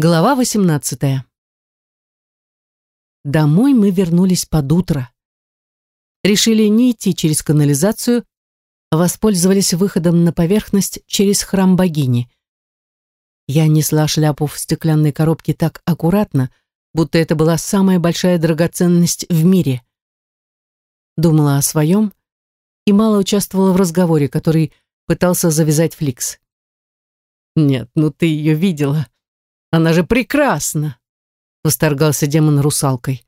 Глава 18. Домой мы вернулись под утро. Решили не идти через канализацию, а воспользовались выходом на поверхность через храм богини. Я несла шляпу в стеклянной коробке так аккуратно, будто это была самая большая драгоценность в мире. Думала о своем и мало участвовала в разговоре, который пытался завязать Фликс. «Нет, ну ты ее видела», она же прекрасна!» — восторгался демон русалкой.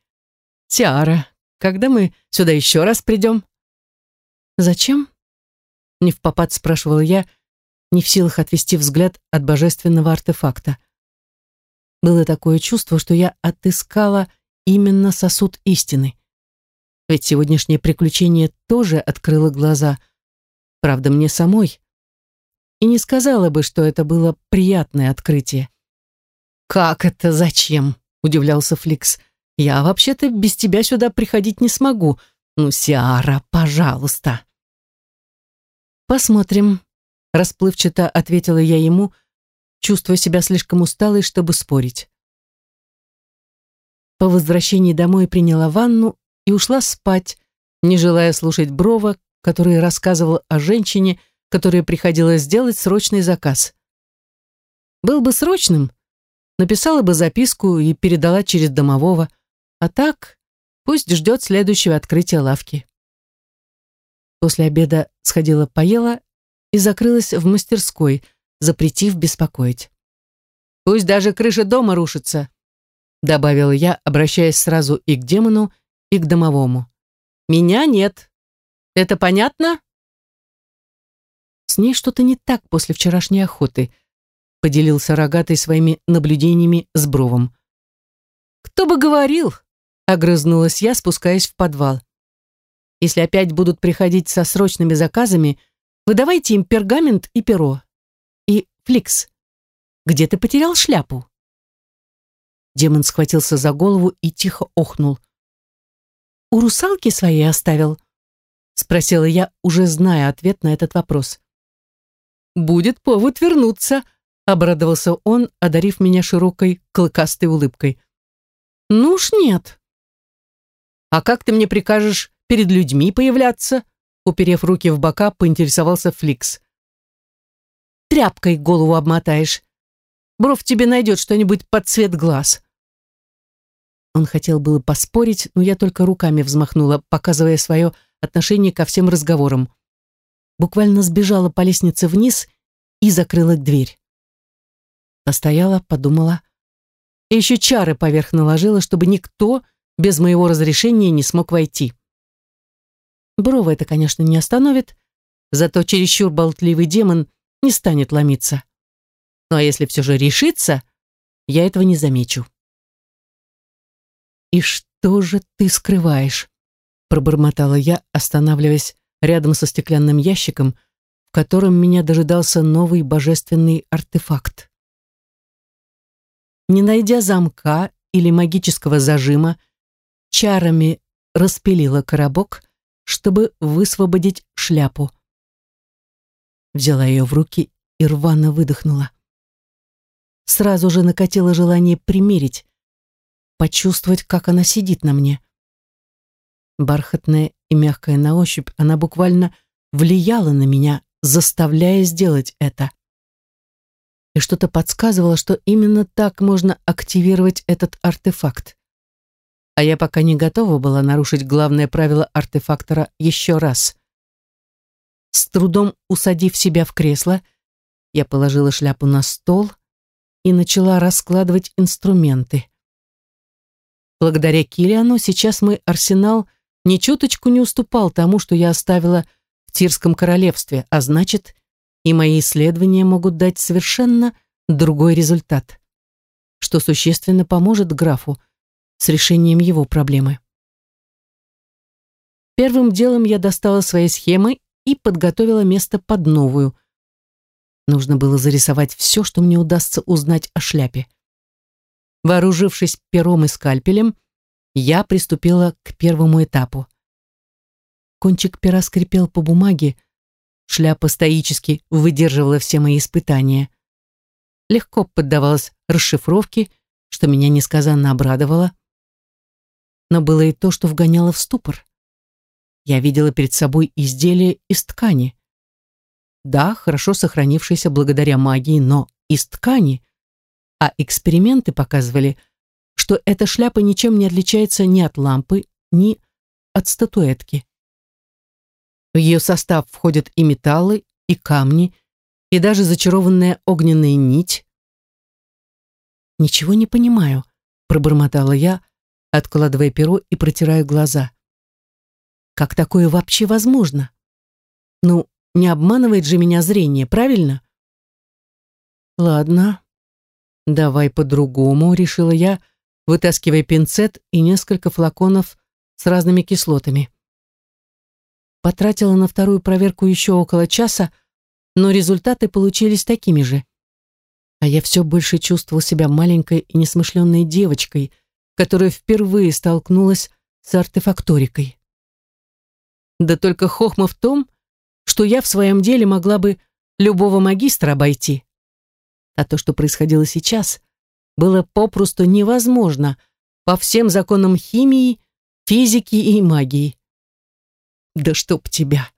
«Тиара, когда мы сюда еще раз придем?» «Зачем?» — не в попад спрашивала я, не в силах отвести взгляд от божественного артефакта. Было такое чувство, что я отыскала именно сосуд истины. Ведь сегодняшнее приключение тоже открыло глаза. Правда, мне самой. И не сказала бы, что это было приятное открытие. «Как это зачем?» – удивлялся Фликс. «Я вообще-то без тебя сюда приходить не смогу. Ну, Сиара, пожалуйста!» «Посмотрим», – расплывчато ответила я ему, чувствуя себя слишком усталой, чтобы спорить. По возвращении домой приняла ванну и ушла спать, не желая слушать Брова, который рассказывал о женщине, которой приходилось сделать срочный заказ. Был бы срочным, написала бы записку и передала через домового. А так, пусть ждет следующего открытия лавки. После обеда сходила поела и закрылась в мастерской, запретив беспокоить. «Пусть даже крыша дома рушится», — добавила я, обращаясь сразу и к демону, и к домовому. «Меня нет. Это понятно?» С ней что-то не так после вчерашней охоты — поделился рогатый своими наблюдениями с бровом. «Кто бы говорил?» — огрызнулась я, спускаясь в подвал. «Если опять будут приходить со срочными заказами, выдавайте им пергамент и перо. И, Фликс, где ты потерял шляпу?» Демон схватился за голову и тихо охнул. «У русалки своей оставил?» — спросила я, уже зная ответ на этот вопрос. «Будет повод вернуться», обрадовался он, одарив меня широкой клыкастой улыбкой. «Ну уж нет». «А как ты мне прикажешь перед людьми появляться?» Уперев руки в бока, поинтересовался Фликс. «Тряпкой голову обмотаешь. Бровь тебе найдет что-нибудь под цвет глаз». Он хотел было поспорить, но я только руками взмахнула, показывая свое отношение ко всем разговорам. Буквально сбежала по лестнице вниз и закрыла дверь. Постояла, подумала. И еще чары поверх наложила, чтобы никто без моего разрешения не смог войти. Брова это, конечно, не остановит, зато чересчур болтливый демон не станет ломиться. Ну а если все же решится, я этого не замечу. «И что же ты скрываешь?» пробормотала я, останавливаясь рядом со стеклянным ящиком, в котором меня дожидался новый божественный артефакт. Не найдя замка или магического зажима, чарами распилила коробок, чтобы высвободить шляпу. Взяла ее в руки и рвано выдохнула. Сразу же накатило желание примерить, почувствовать, как она сидит на мне. Бархатная и мягкая на ощупь, она буквально влияла на меня, заставляя сделать это и что-то подсказывало, что именно так можно активировать этот артефакт. А я пока не готова была нарушить главное правило артефактора еще раз. С трудом усадив себя в кресло, я положила шляпу на стол и начала раскладывать инструменты. Благодаря Килиану сейчас мой арсенал ни чуточку не уступал тому, что я оставила в Тирском королевстве, а значит, и мои исследования могут дать совершенно другой результат, что существенно поможет графу с решением его проблемы. Первым делом я достала свои схемы и подготовила место под новую. Нужно было зарисовать все, что мне удастся узнать о шляпе. Вооружившись пером и скальпелем, я приступила к первому этапу. Кончик пера скрипел по бумаге, Шляпа стоически выдерживала все мои испытания. Легко поддавалась расшифровке, что меня несказанно обрадовало. Но было и то, что вгоняло в ступор. Я видела перед собой изделие из ткани. Да, хорошо сохранившееся благодаря магии, но из ткани. А эксперименты показывали, что эта шляпа ничем не отличается ни от лампы, ни от статуэтки. В ее состав входят и металлы, и камни, и даже зачарованная огненная нить. «Ничего не понимаю», — пробормотала я, откладывая перо и протирая глаза. «Как такое вообще возможно? Ну, не обманывает же меня зрение, правильно?» «Ладно, давай по-другому», — решила я, вытаскивая пинцет и несколько флаконов с разными кислотами. Потратила на вторую проверку еще около часа, но результаты получились такими же. А я все больше чувствовал себя маленькой и несмышленной девочкой, которая впервые столкнулась с артефакторикой. Да только хохма в том, что я в своем деле могла бы любого магистра обойти. А то, что происходило сейчас, было попросту невозможно по всем законам химии, физики и магии. Да чтоб тебя!»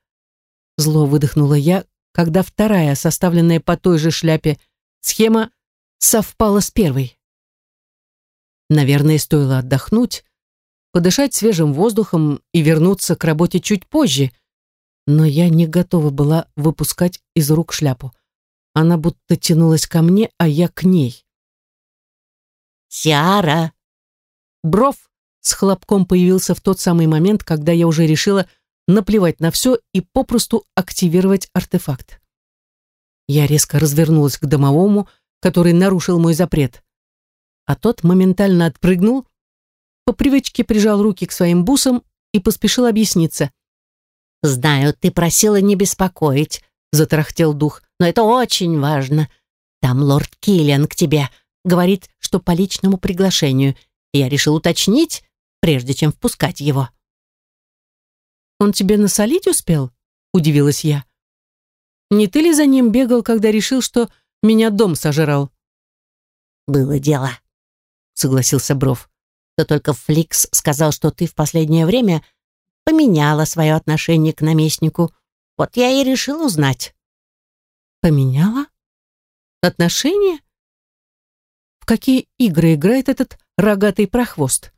Зло выдохнула я, когда вторая, составленная по той же шляпе, схема совпала с первой. Наверное, стоило отдохнуть, подышать свежим воздухом и вернуться к работе чуть позже, но я не готова была выпускать из рук шляпу. Она будто тянулась ко мне, а я к ней. «Сиара!» Бров с хлопком появился в тот самый момент, когда я уже решила, наплевать на все и попросту активировать артефакт. Я резко развернулась к домовому, который нарушил мой запрет. А тот моментально отпрыгнул, по привычке прижал руки к своим бусам и поспешил объясниться. «Знаю, ты просила не беспокоить», — затарахтел дух, «но это очень важно. Там лорд Киллиан к тебе. Говорит, что по личному приглашению. Я решил уточнить, прежде чем впускать его». Он тебе насолить успел?» – удивилась я. «Не ты ли за ним бегал, когда решил, что меня дом сожрал?» «Было дело», — согласился Бров. «Да только Фликс сказал, что ты в последнее время поменяла свое отношение к наместнику. Вот я и решил узнать». «Поменяла? Отношение? В какие игры играет этот рогатый прохвост?»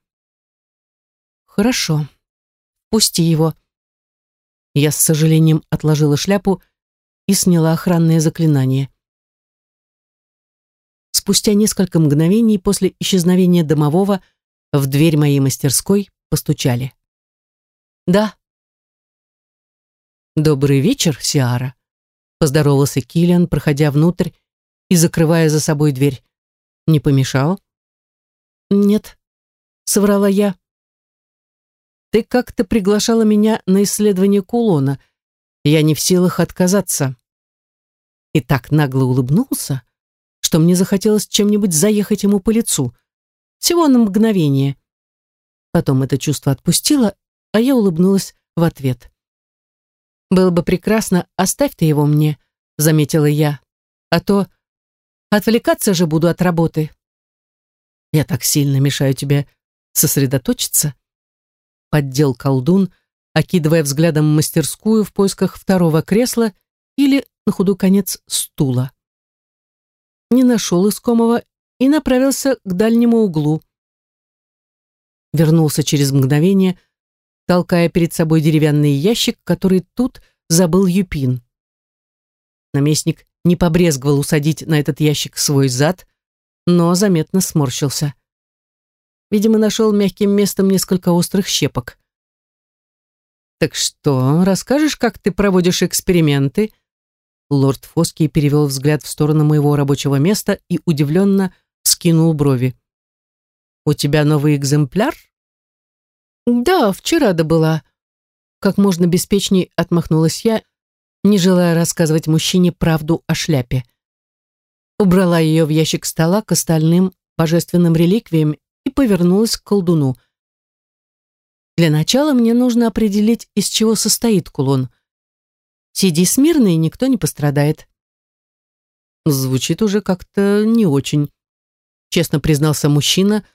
«Хорошо. Пусти его. Я с сожалением отложила шляпу и сняла охранное заклинание. Спустя несколько мгновений после исчезновения домового в дверь моей мастерской постучали. «Да». «Добрый вечер, Сиара», — поздоровался Киллиан, проходя внутрь и закрывая за собой дверь. «Не помешал?» «Нет», — соврала я, ты как-то приглашала меня на исследование кулона. Я не в силах отказаться. И так нагло улыбнулся, что мне захотелось чем-нибудь заехать ему по лицу. Всего на мгновение. Потом это чувство отпустило, а я улыбнулась в ответ. «Было бы прекрасно, оставь ты его мне», — заметила я. «А то отвлекаться же буду от работы». «Я так сильно мешаю тебе сосредоточиться», поддел колдун, окидывая взглядом мастерскую в поисках второго кресла или, на худу конец, стула. Не нашел искомого и направился к дальнему углу. Вернулся через мгновение, толкая перед собой деревянный ящик, который тут забыл Юпин. Наместник не побрезговал усадить на этот ящик свой зад, но заметно сморщился. Видимо, нашел мягким местом несколько острых щепок. «Так что, расскажешь, как ты проводишь эксперименты?» Лорд фоски перевел взгляд в сторону моего рабочего места и удивленно скинул брови. «У тебя новый экземпляр?» «Да, вчера добыла». Как можно беспечней отмахнулась я, не желая рассказывать мужчине правду о шляпе. Убрала ее в ящик стола к остальным божественным реликвиям и повернулась к колдуну. «Для начала мне нужно определить, из чего состоит кулон. Сиди смирно, и никто не пострадает». Звучит уже как-то не очень, честно признался мужчина,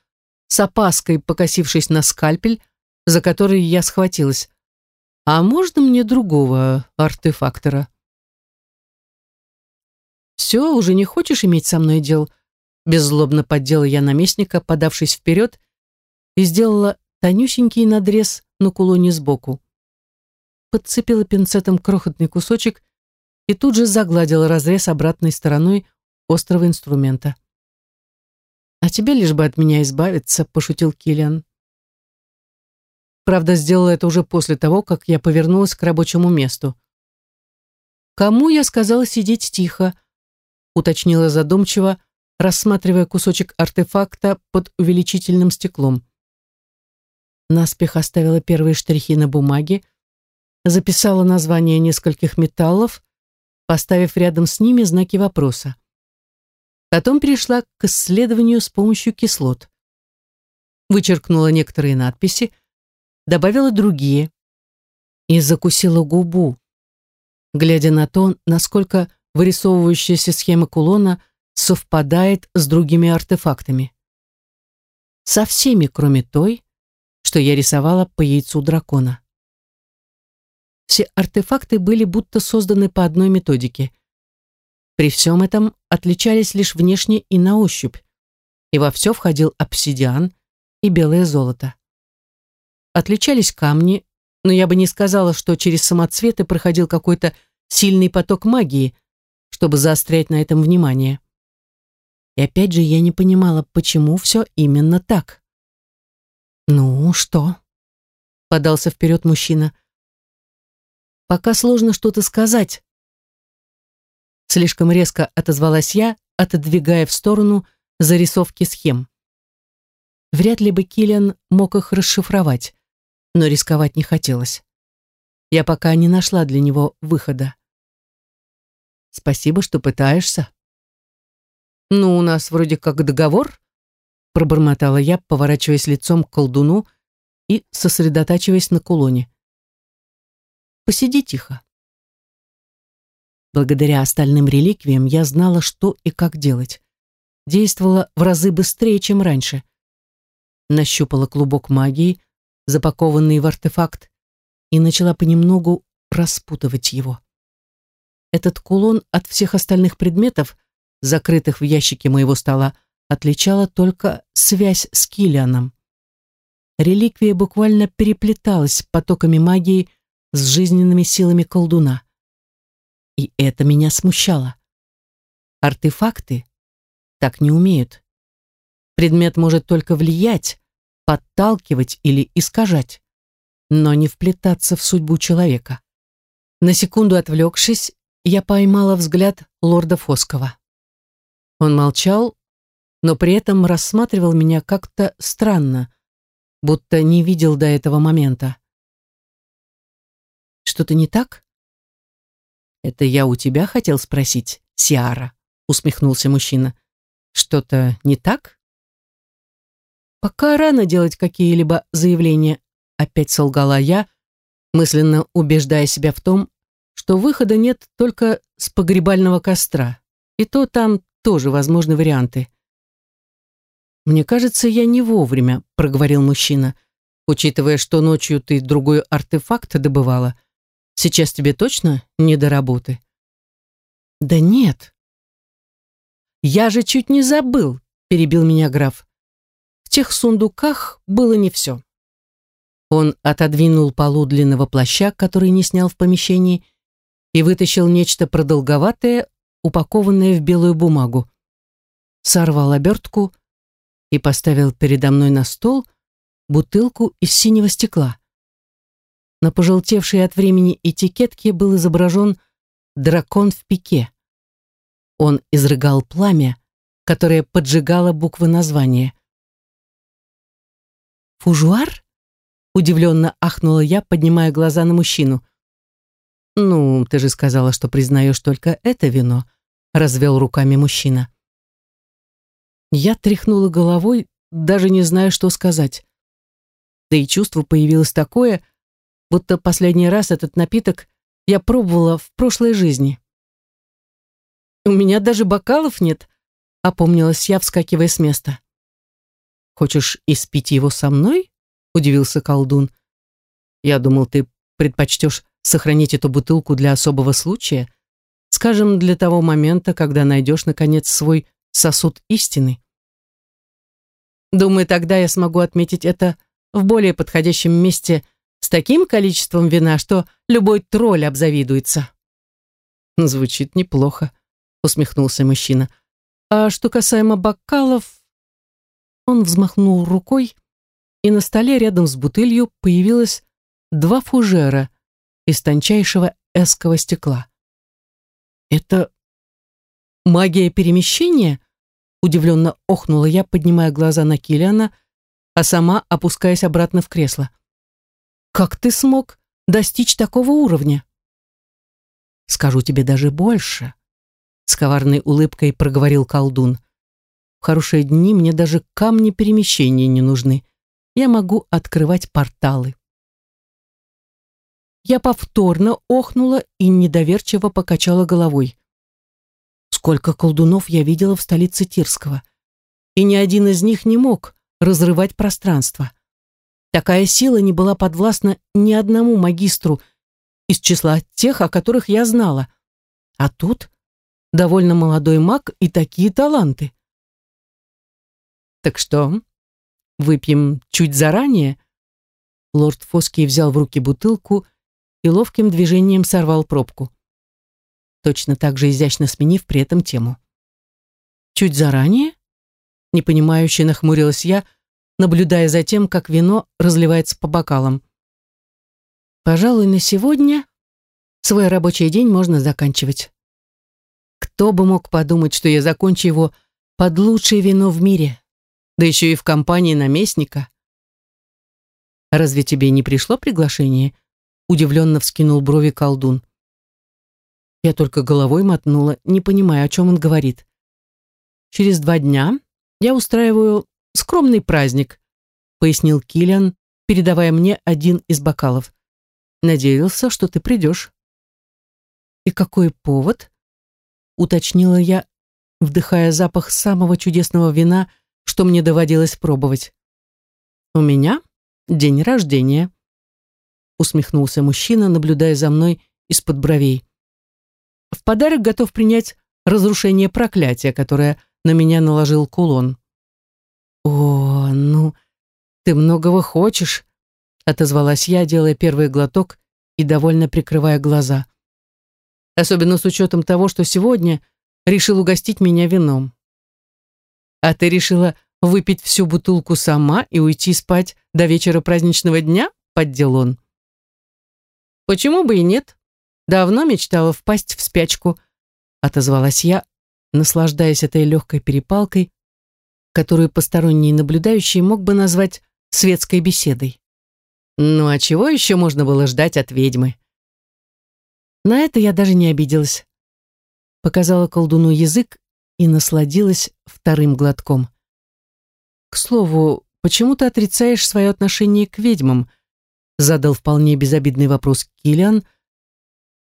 с опаской покосившись на скальпель, за который я схватилась. «А можно мне другого артефактора?» «Все, уже не хочешь иметь со мной дел?» Беззлобно поддела я наместника, подавшись вперед, и сделала тонюсенький надрез на кулоне сбоку. Подцепила пинцетом крохотный кусочек и тут же загладила разрез обратной стороной острого инструмента. «А тебе лишь бы от меня избавиться», — пошутил Киллиан. Правда, сделала это уже после того, как я повернулась к рабочему месту. «Кому я сказала сидеть тихо?» — уточнила задумчиво, рассматривая кусочек артефакта под увеличительным стеклом. Наспех оставила первые штрихи на бумаге, записала название нескольких металлов, поставив рядом с ними знаки вопроса. Потом перешла к исследованию с помощью кислот. Вычеркнула некоторые надписи, добавила другие и закусила губу, глядя на то, насколько вырисовывающаяся схема кулона – совпадает с другими артефактами. Со всеми, кроме той, что я рисовала по яйцу дракона. Все артефакты были будто созданы по одной методике. При всем этом отличались лишь внешне и на ощупь, и во все входил обсидиан и белое золото. Отличались камни, но я бы не сказала, что через самоцветы проходил какой-то сильный поток магии, чтобы заострять на этом внимание. И опять же я не понимала, почему все именно так. «Ну, что?» — подался вперед мужчина. «Пока сложно что-то сказать». Слишком резко отозвалась я, отодвигая в сторону зарисовки схем. Вряд ли бы Киллиан мог их расшифровать, но рисковать не хотелось. Я пока не нашла для него выхода. «Спасибо, что пытаешься», «Ну, у нас вроде как договор», — пробормотала я, поворачиваясь лицом к колдуну и сосредотачиваясь на кулоне. «Посиди тихо». Благодаря остальным реликвиям я знала, что и как делать. Действовала в разы быстрее, чем раньше. Нащупала клубок магии, запакованный в артефакт, и начала понемногу распутывать его. Этот кулон от всех остальных предметов — закрытых в ящике моего стола, отличала только связь с Киллианом. Реликвия буквально переплеталась потоками магии с жизненными силами колдуна. И это меня смущало. Артефакты так не умеют. Предмет может только влиять, подталкивать или искажать, но не вплетаться в судьбу человека. На секунду отвлекшись, я поймала взгляд лорда Фоскова. Он молчал, но при этом рассматривал меня как-то странно, будто не видел до этого момента. «Что-то не так?» «Это я у тебя хотел спросить, Сиара», — усмехнулся мужчина. «Что-то не так?» «Пока рано делать какие-либо заявления», — опять солгала я, мысленно убеждая себя в том, что выхода нет только с погребального костра, и то там тоже возможны варианты. «Мне кажется, я не вовремя», — проговорил мужчина, «учитывая, что ночью ты другой артефакт добывала. Сейчас тебе точно не до работы?» «Да нет». «Я же чуть не забыл», — перебил меня граф. В тех сундуках было не все. Он отодвинул полу длинного плаща, который не снял в помещении, и вытащил нечто продолговатое, упакованное в белую бумагу. Сорвал обертку и поставил передо мной на стол бутылку из синего стекла. На пожелтевшей от времени этикетке был изображен дракон в пике. Он изрыгал пламя, которое поджигало буквы названия. «Фужуар?» — удивленно ахнула я, поднимая глаза на мужчину. «Ну, ты же сказала, что признаешь только это вино», — развел руками мужчина. Я тряхнула головой, даже не зная, что сказать. Да и чувство появилось такое, будто последний раз этот напиток я пробовала в прошлой жизни. «У меня даже бокалов нет», — опомнилась я, вскакивая с места. «Хочешь испить его со мной?» — удивился колдун. «Я думал, ты предпочтешь сохранить эту бутылку для особого случая, скажем, для того момента, когда найдешь, наконец, свой сосуд истины. Думаю, тогда я смогу отметить это в более подходящем месте с таким количеством вина, что любой тролль обзавидуется. Звучит неплохо, усмехнулся мужчина. А что касаемо бокалов... Он взмахнул рукой, и на столе рядом с бутылью появилось два фужера — из тончайшего эскового стекла. «Это магия перемещения?» Удивленно охнула я, поднимая глаза на Киллиана, а сама опускаясь обратно в кресло. «Как ты смог достичь такого уровня?» «Скажу тебе даже больше», — с коварной улыбкой проговорил колдун. «В хорошие дни мне даже камни перемещения не нужны. Я могу открывать порталы». Я повторно охнула и недоверчиво покачала головой. Сколько колдунов я видела в столице Тирского. И ни один из них не мог разрывать пространство. Такая сила не была подвластна ни одному магистру из числа тех, о которых я знала. А тут довольно молодой маг и такие таланты. «Так что, выпьем чуть заранее?» Лорд Фоский взял в руки бутылку и ловким движением сорвал пробку, точно так же изящно сменив при этом тему. «Чуть заранее?» — непонимающе нахмурилась я, наблюдая за тем, как вино разливается по бокалам. «Пожалуй, на сегодня свой рабочий день можно заканчивать. Кто бы мог подумать, что я закончу его под лучшее вино в мире, да еще и в компании наместника?» «Разве тебе не пришло приглашение?» Удивленно вскинул брови колдун. Я только головой мотнула, не понимая, о чем он говорит. Через два дня я устраиваю скромный праздник, пояснил Киллиан, передавая мне один из бокалов. Надеялся, что ты придешь. И какой повод? Уточнила я, вдыхая запах самого чудесного вина, что мне доводилось пробовать. У меня день рождения усмехнулся мужчина, наблюдая за мной из-под бровей. В подарок готов принять разрушение проклятия, которое на меня наложил кулон. О, ну, ты многого хочешь, отозвалась я, делая первый глоток и довольно прикрывая глаза. Особенно с учетом того, что сегодня решил угостить меня вином. А ты решила выпить всю бутылку сама и уйти спать до вечера праздничного дня? Поддел он. Почему бы и нет? Давно мечтала впасть в спячку, отозвалась я, наслаждаясь этой легкой перепалкой, которую посторонний наблюдающий мог бы назвать светской беседой. Ну а чего еще можно было ждать от ведьмы? На это я даже не обиделась. Показала колдуну язык и насладилась вторым глотком. «К слову, почему ты отрицаешь свое отношение к ведьмам?» задал вполне безобидный вопрос Киллиан,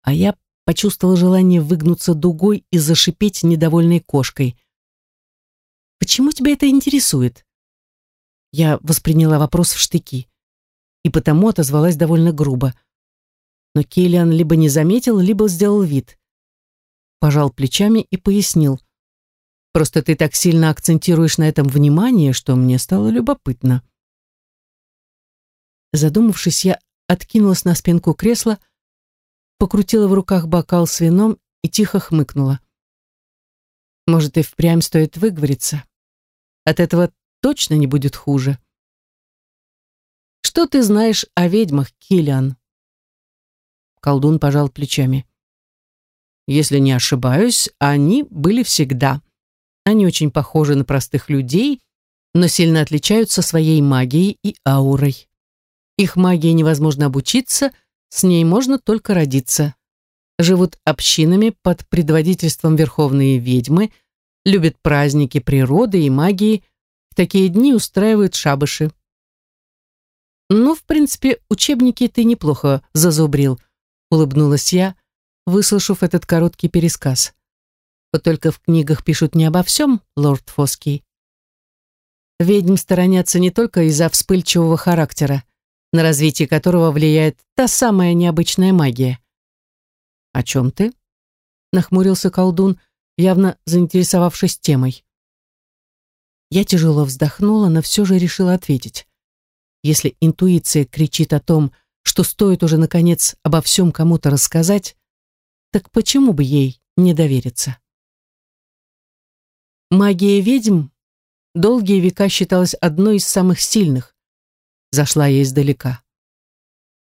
а я почувствовала желание выгнуться дугой и зашипеть недовольной кошкой. «Почему тебя это интересует?» Я восприняла вопрос в штыки и потому отозвалась довольно грубо. Но Киллиан либо не заметил, либо сделал вид. Пожал плечами и пояснил. «Просто ты так сильно акцентируешь на этом внимание, что мне стало любопытно». Задумавшись, я откинулась на спинку кресла, покрутила в руках бокал с вином и тихо хмыкнула. Может, и впрямь стоит выговориться. От этого точно не будет хуже. Что ты знаешь о ведьмах, Киллиан? Колдун пожал плечами. Если не ошибаюсь, они были всегда. Они очень похожи на простых людей, но сильно отличаются своей магией и аурой. Их магии невозможно обучиться, с ней можно только родиться. Живут общинами под предводительством верховные ведьмы, любят праздники природы и магии, в такие дни устраивают шабыши. «Ну, в принципе, учебники ты неплохо зазубрил», — улыбнулась я, выслушав этот короткий пересказ. «Вот только в книгах пишут не обо всем, лорд Фоский. Ведьм сторонятся не только из-за вспыльчивого характера на развитие которого влияет та самая необычная магия. «О чем ты?» — нахмурился колдун, явно заинтересовавшись темой. Я тяжело вздохнула, но все же решила ответить. Если интуиция кричит о том, что стоит уже, наконец, обо всем кому-то рассказать, так почему бы ей не довериться? Магия ведьм долгие века считалась одной из самых сильных, зашла я издалека.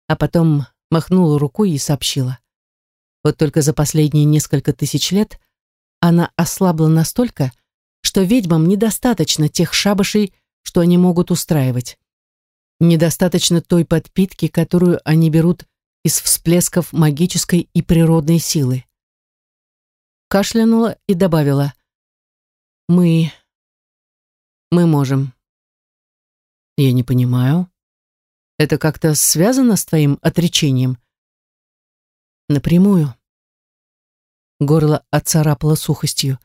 А потом махнула рукой и сообщила. Вот только за последние несколько тысяч лет она ослабла настолько, что ведьмам недостаточно тех шабашей, что они могут устраивать. Недостаточно той подпитки, которую они берут из всплесков магической и природной силы. Кашлянула и добавила. «Мы... мы можем». «Я не понимаю», это как-то связано с твоим отречением? Напрямую. Горло отцарапало сухостью.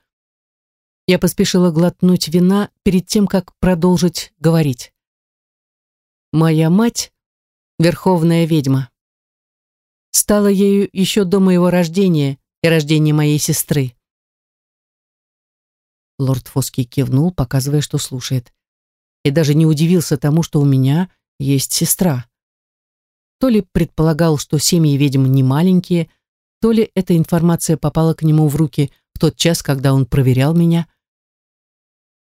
Я поспешила глотнуть вина перед тем, как продолжить говорить. Моя мать — верховная ведьма. Стала ею еще до моего рождения и рождения моей сестры. Лорд Фоский кивнул, показывая, что слушает. И даже не удивился тому, что у меня, есть сестра. То ли предполагал, что семьи ведьм не маленькие, то ли эта информация попала к нему в руки в тот час, когда он проверял меня.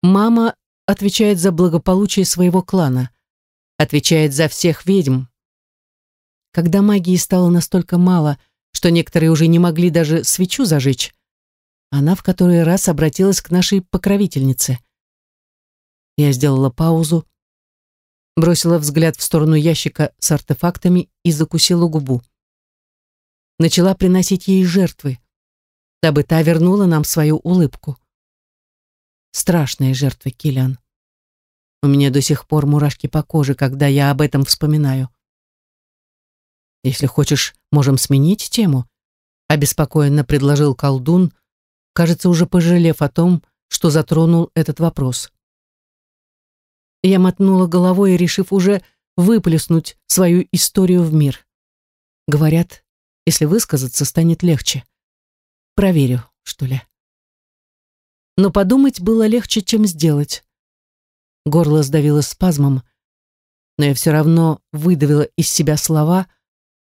Мама отвечает за благополучие своего клана, отвечает за всех ведьм. Когда магии стало настолько мало, что некоторые уже не могли даже свечу зажечь, она в который раз обратилась к нашей покровительнице. Я сделала паузу, бросила взгляд в сторону ящика с артефактами и закусила губу. Начала приносить ей жертвы, дабы та вернула нам свою улыбку. Страшные жертвы, Киллиан. У меня до сих пор мурашки по коже, когда я об этом вспоминаю. Если хочешь, можем сменить тему, обеспокоенно предложил колдун, кажется, уже пожалев о том, что затронул этот вопрос. Я мотнула головой, решив уже выплеснуть свою историю в мир. Говорят, если высказаться, станет легче. Проверю, что ли. Но подумать было легче, чем сделать. Горло сдавило спазмом, но я все равно выдавила из себя слова,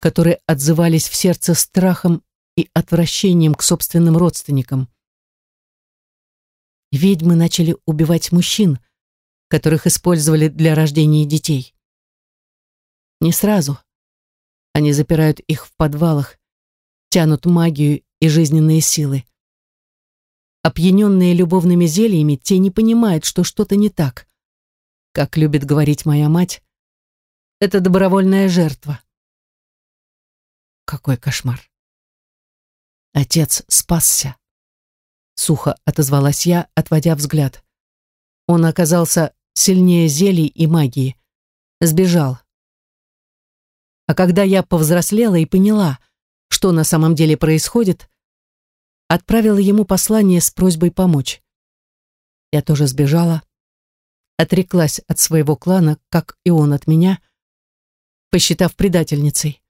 которые отзывались в сердце страхом и отвращением к собственным родственникам. Ведьмы начали убивать мужчин, которых использовали для рождения детей. Не сразу. Они запирают их в подвалах, тянут магию и жизненные силы. Опьяненные любовными зельями, те не понимают, что что-то не так. Как любит говорить моя мать, это добровольная жертва. Какой кошмар. Отец спасся. Сухо отозвалась я, отводя взгляд. Он оказался сильнее зелий и магии. Сбежал. А когда я повзрослела и поняла, что на самом деле происходит, отправила ему послание с просьбой помочь. Я тоже сбежала, отреклась от своего клана, как и он от меня, посчитав предательницей.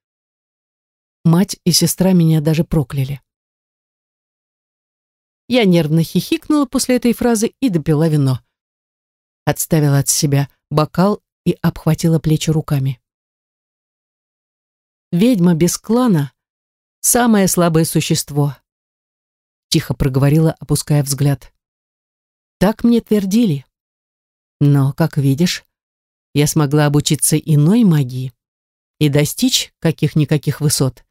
Мать и сестра меня даже прокляли. Я нервно хихикнула после этой фразы и допила вино отставила от себя бокал и обхватила плечи руками. «Ведьма без клана — самое слабое существо», — тихо проговорила, опуская взгляд. «Так мне твердили. Но, как видишь, я смогла обучиться иной магии и достичь каких-никаких высот».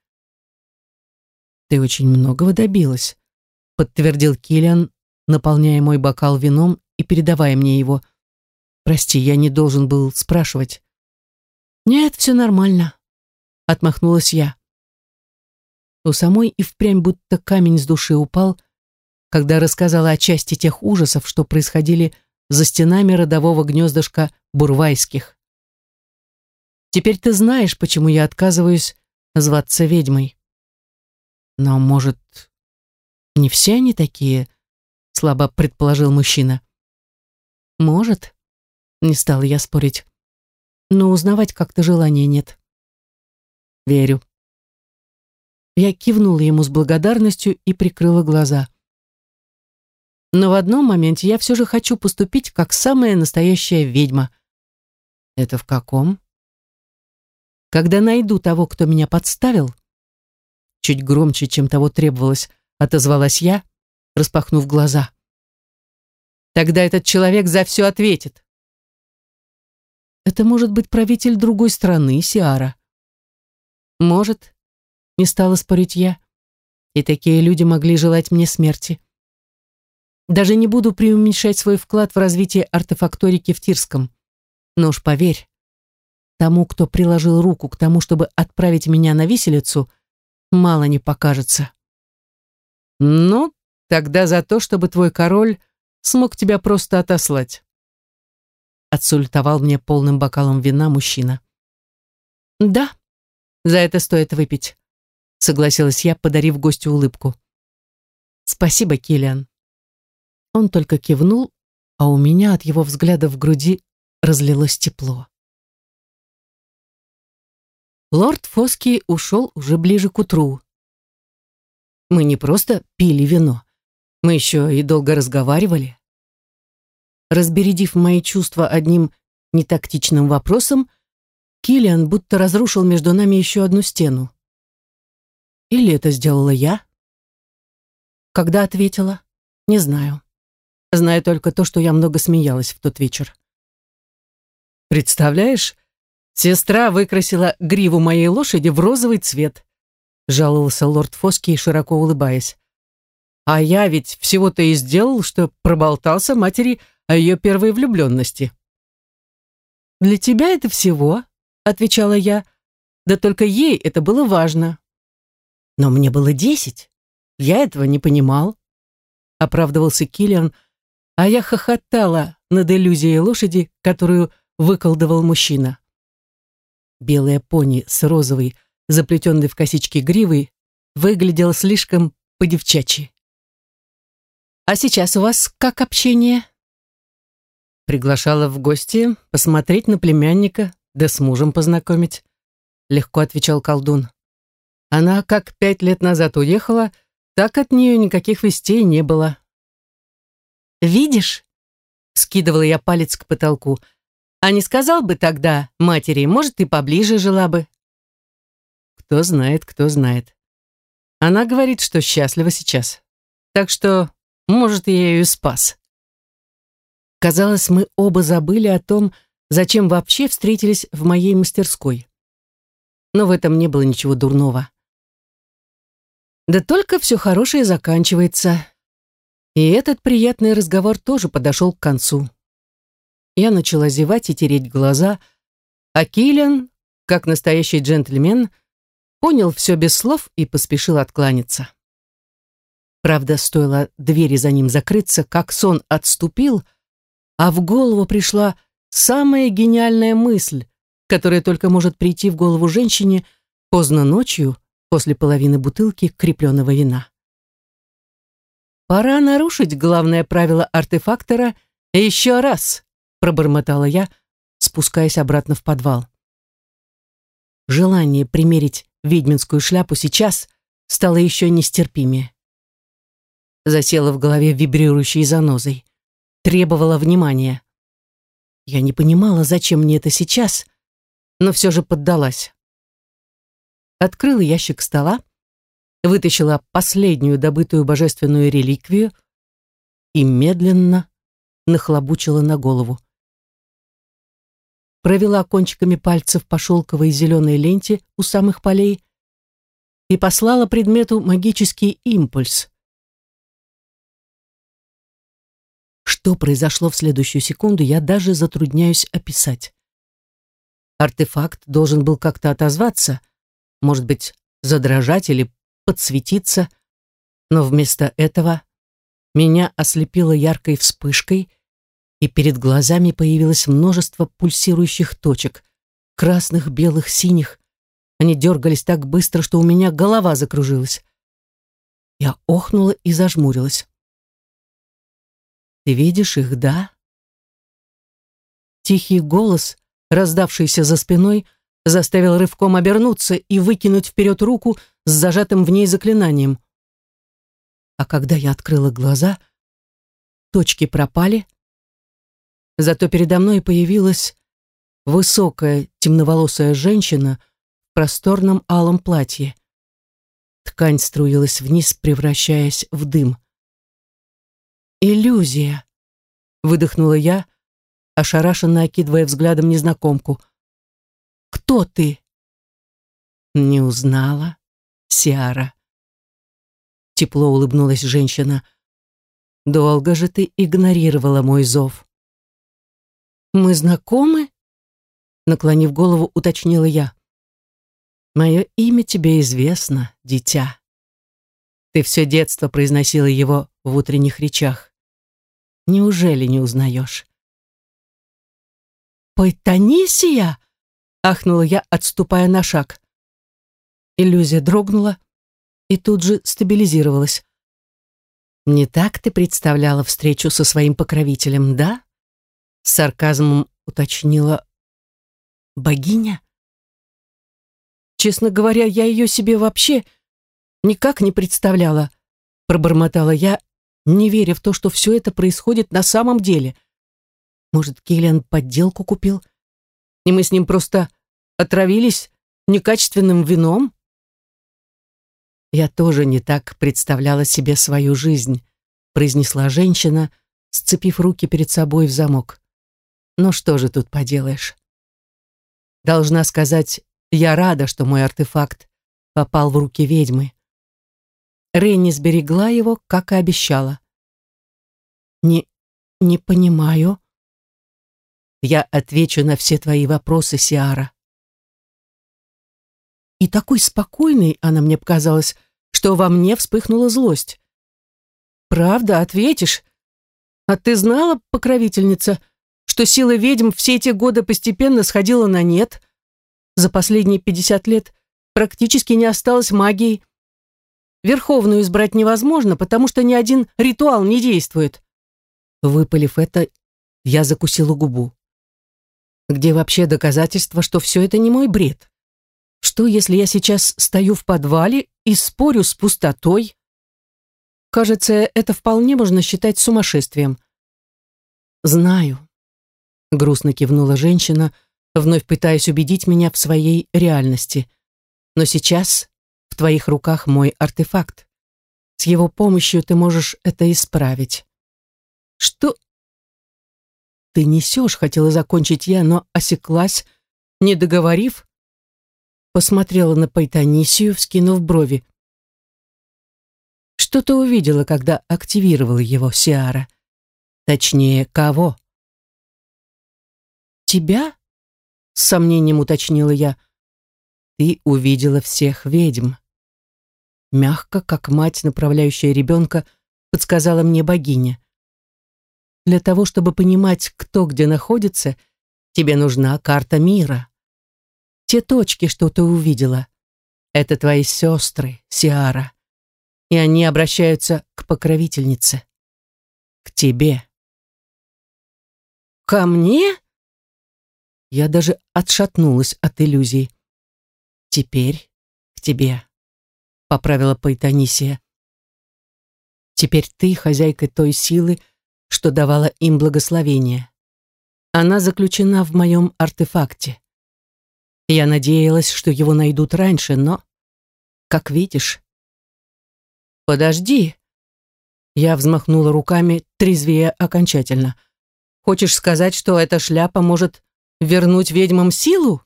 «Ты очень многого добилась», — подтвердил Киллиан, наполняя мой бокал вином и передавая мне его — Прости, я не должен был спрашивать. Нет, все нормально, отмахнулась я. У самой и впрямь будто камень с души упал, когда рассказала о части тех ужасов, что происходили за стенами родового гнездышка Бурвайских. Теперь ты знаешь, почему я отказываюсь зваться ведьмой. Но, может, не все они такие, слабо предположил мужчина. Может, не стала я спорить. Но узнавать как-то желания нет. Верю. Я кивнула ему с благодарностью и прикрыла глаза. Но в одном моменте я все же хочу поступить как самая настоящая ведьма. Это в каком? Когда найду того, кто меня подставил, чуть громче, чем того требовалось, отозвалась я, распахнув глаза. Тогда этот человек за все ответит. Это может быть правитель другой страны, Сиара. Может, не стала спорить я. И такие люди могли желать мне смерти. Даже не буду преуменьшать свой вклад в развитие артефакторики в Тирском. Но уж поверь, тому, кто приложил руку к тому, чтобы отправить меня на виселицу, мало не покажется. Ну, тогда за то, чтобы твой король смог тебя просто отослать отсультовал мне полным бокалом вина мужчина. «Да, за это стоит выпить», — согласилась я, подарив гостю улыбку. «Спасибо, Киллиан». Он только кивнул, а у меня от его взгляда в груди разлилось тепло. Лорд Фоски ушел уже ближе к утру. Мы не просто пили вино, мы еще и долго разговаривали. Разбередив мои чувства одним нетактичным вопросом, Киллиан будто разрушил между нами еще одну стену. Или это сделала я? Когда ответила? Не знаю. Знаю только то, что я много смеялась в тот вечер. «Представляешь, сестра выкрасила гриву моей лошади в розовый цвет», жаловался лорд Фоски, широко улыбаясь. «А я ведь всего-то и сделал, что проболтался матери о ее первой влюбленности. «Для тебя это всего», — отвечала я, — «да только ей это было важно». «Но мне было десять. Я этого не понимал», — оправдывался Киллиан, а я хохотала над иллюзией лошади, которую выколдовал мужчина. Белая пони с розовой, заплетенной в косички гривой, выглядела слишком по-девчачьи. «А сейчас у вас как общение?» Приглашала в гости посмотреть на племянника, да с мужем познакомить. Легко отвечал колдун. Она как пять лет назад уехала, так от нее никаких вестей не было. «Видишь?» — скидывала я палец к потолку. «А не сказал бы тогда матери, может, и поближе жила бы». «Кто знает, кто знает. Она говорит, что счастлива сейчас. Так что, может, я ее спас». Казалось, мы оба забыли о том, зачем вообще встретились в моей мастерской. Но в этом не было ничего дурного. Да только все хорошее заканчивается. И этот приятный разговор тоже подошел к концу. Я начала зевать и тереть глаза, а Киллиан, как настоящий джентльмен, понял все без слов и поспешил откланяться. Правда, стоило двери за ним закрыться, как сон отступил — а в голову пришла самая гениальная мысль, которая только может прийти в голову женщине поздно ночью после половины бутылки крепленного вина. «Пора нарушить главное правило артефактора еще раз», пробормотала я, спускаясь обратно в подвал. Желание примерить ведьминскую шляпу сейчас стало еще нестерпимее. Засела в голове вибрирующей занозой требовала внимания. Я не понимала, зачем мне это сейчас, но все же поддалась. Открыла ящик стола, вытащила последнюю добытую божественную реликвию и медленно нахлобучила на голову. Провела кончиками пальцев по шелковой зеленой ленте у самых полей и послала предмету магический импульс. Что произошло в следующую секунду, я даже затрудняюсь описать. Артефакт должен был как-то отозваться, может быть, задрожать или подсветиться, но вместо этого меня ослепило яркой вспышкой, и перед глазами появилось множество пульсирующих точек, красных, белых, синих. Они дергались так быстро, что у меня голова закружилась. Я охнула и зажмурилась. Ты видишь их, да? Тихий голос, раздавшийся за спиной, заставил рывком обернуться и выкинуть вперед руку с зажатым в ней заклинанием. А когда я открыла глаза, точки пропали, зато передо мной появилась высокая темноволосая женщина в просторном алом платье. Ткань струилась вниз, превращаясь в дым. «Иллюзия!» — выдохнула я, ошарашенно окидывая взглядом незнакомку. «Кто ты?» «Не узнала, Сиара». Тепло улыбнулась женщина. «Долго же ты игнорировала мой зов». «Мы знакомы?» Наклонив голову, уточнила я. «Мое имя тебе известно, дитя. Ты все детство произносила его в утренних речах. Неужели не узнаешь? «Поэтанисия!» — ахнула я, отступая на шаг. Иллюзия дрогнула и тут же стабилизировалась. «Не так ты представляла встречу со своим покровителем, да?» С сарказмом уточнила богиня. «Честно говоря, я ее себе вообще...» никак не представляла, пробормотала я, не веря в то, что все это происходит на самом деле. Может, Киллиан подделку купил? И мы с ним просто отравились некачественным вином? «Я тоже не так представляла себе свою жизнь», произнесла женщина, сцепив руки перед собой в замок. «Ну что же тут поделаешь?» Должна сказать, я рада, что мой артефакт попал в руки ведьмы. Рейни сберегла его, как и обещала. «Не... не понимаю». «Я отвечу на все твои вопросы, Сиара». И такой спокойной она мне показалась, что во мне вспыхнула злость. «Правда, ответишь? А ты знала, покровительница, что сила ведьм все эти годы постепенно сходила на нет? За последние пятьдесят лет практически не осталось магии. Верховную избрать невозможно, потому что ни один ритуал не действует. Выпалив это, я закусила губу. Где вообще доказательства, что все это не мой бред? Что, если я сейчас стою в подвале и спорю с пустотой? Кажется, это вполне можно считать сумасшествием. Знаю. Грустно кивнула женщина, вновь пытаясь убедить меня в своей реальности. Но сейчас в твоих руках мой артефакт. С его помощью ты можешь это исправить. Что ты несешь, хотела закончить я, но осеклась, не договорив. Посмотрела на Пайтонисию, вскинув брови. Что ты увидела, когда активировала его Сиара? Точнее, кого? Тебя? С сомнением уточнила я. Ты увидела всех ведьм мягко, как мать, направляющая ребенка, подсказала мне богиня. Для того, чтобы понимать, кто где находится, тебе нужна карта мира. Те точки, что ты увидела, это твои сестры, Сиара, и они обращаются к покровительнице, к тебе. «Ко мне?» Я даже отшатнулась от иллюзий. «Теперь к тебе». — поправила Паэтанисия. «Теперь ты хозяйка той силы, что давала им благословение. Она заключена в моем артефакте. Я надеялась, что его найдут раньше, но... Как видишь...» «Подожди!» Я взмахнула руками, трезвее окончательно. «Хочешь сказать, что эта шляпа может вернуть ведьмам силу?»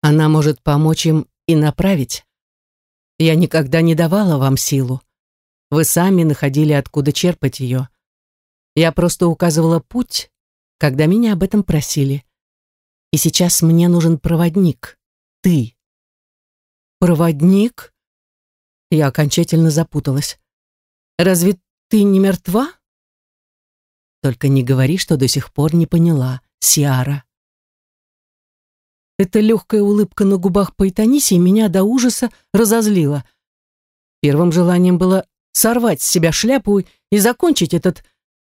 «Она может помочь им и направить. Я никогда не давала вам силу. Вы сами находили, откуда черпать ее. Я просто указывала путь, когда меня об этом просили. И сейчас мне нужен проводник. Ты. Проводник? Я окончательно запуталась. Разве ты не мертва? Только не говори, что до сих пор не поняла, Сиара. Эта легкая улыбка на губах Паэтанисии меня до ужаса разозлила. Первым желанием было сорвать с себя шляпу и закончить этот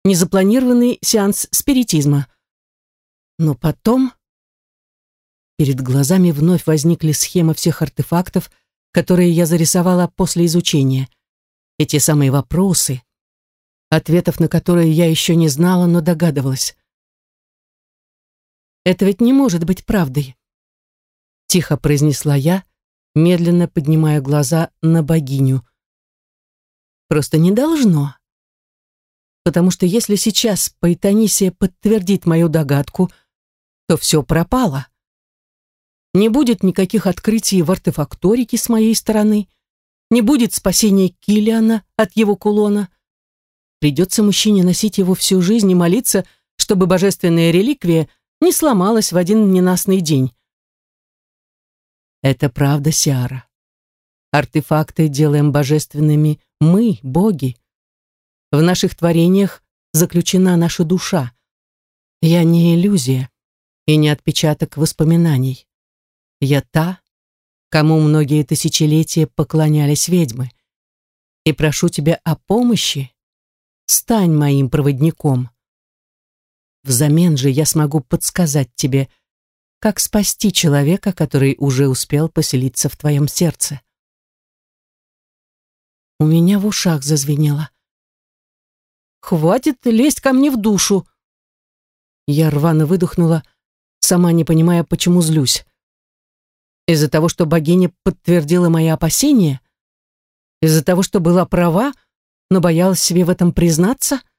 незапланированный сеанс спиритизма. Но потом... Перед глазами вновь возникли схемы всех артефактов, которые я зарисовала после изучения. Эти самые вопросы, ответов на которые я еще не знала, но догадывалась. Это ведь не может быть правдой. — тихо произнесла я, медленно поднимая глаза на богиню. «Просто не должно. Потому что если сейчас Паэтонисия подтвердит мою догадку, то все пропало. Не будет никаких открытий в артефакторике с моей стороны, не будет спасения Килиана от его кулона. Придется мужчине носить его всю жизнь и молиться, чтобы божественная реликвия не сломалась в один ненастный день. Это правда Сиара. Артефакты делаем божественными мы, боги. В наших творениях заключена наша душа. Я не иллюзия и не отпечаток воспоминаний. Я та, кому многие тысячелетия поклонялись ведьмы. И прошу тебя о помощи. Стань моим проводником. Взамен же я смогу подсказать тебе, как спасти человека, который уже успел поселиться в твоем сердце. У меня в ушах зазвенело. «Хватит лезть ко мне в душу!» Я рвано выдохнула, сама не понимая, почему злюсь. Из-за того, что богиня подтвердила мои опасения? Из-за того, что была права, но боялась себе в этом признаться? —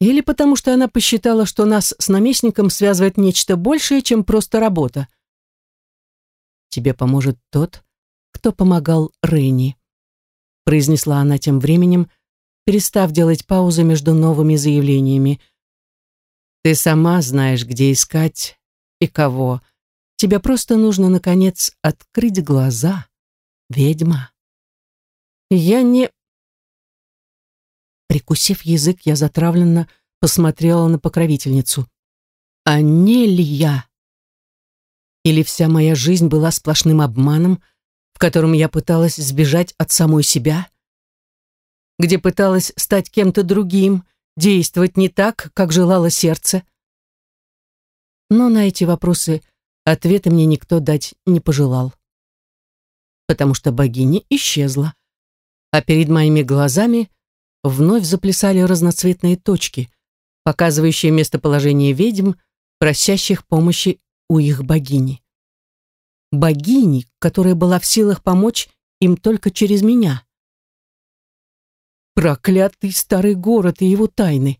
или потому что она посчитала, что нас с наместником связывает нечто большее, чем просто работа. «Тебе поможет тот, кто помогал Рейни», произнесла она тем временем, перестав делать паузы между новыми заявлениями. «Ты сама знаешь, где искать и кого. Тебе просто нужно, наконец, открыть глаза, ведьма». «Я не Прикусив язык, я затравленно посмотрела на покровительницу. А не ли я? Или вся моя жизнь была сплошным обманом, в котором я пыталась сбежать от самой себя? Где пыталась стать кем-то другим, действовать не так, как желало сердце? Но на эти вопросы ответа мне никто дать не пожелал. Потому что богиня исчезла, а перед моими глазами вновь заплясали разноцветные точки, показывающие местоположение ведьм, просящих помощи у их богини. Богини, которая была в силах помочь им только через меня. Проклятый старый город и его тайны.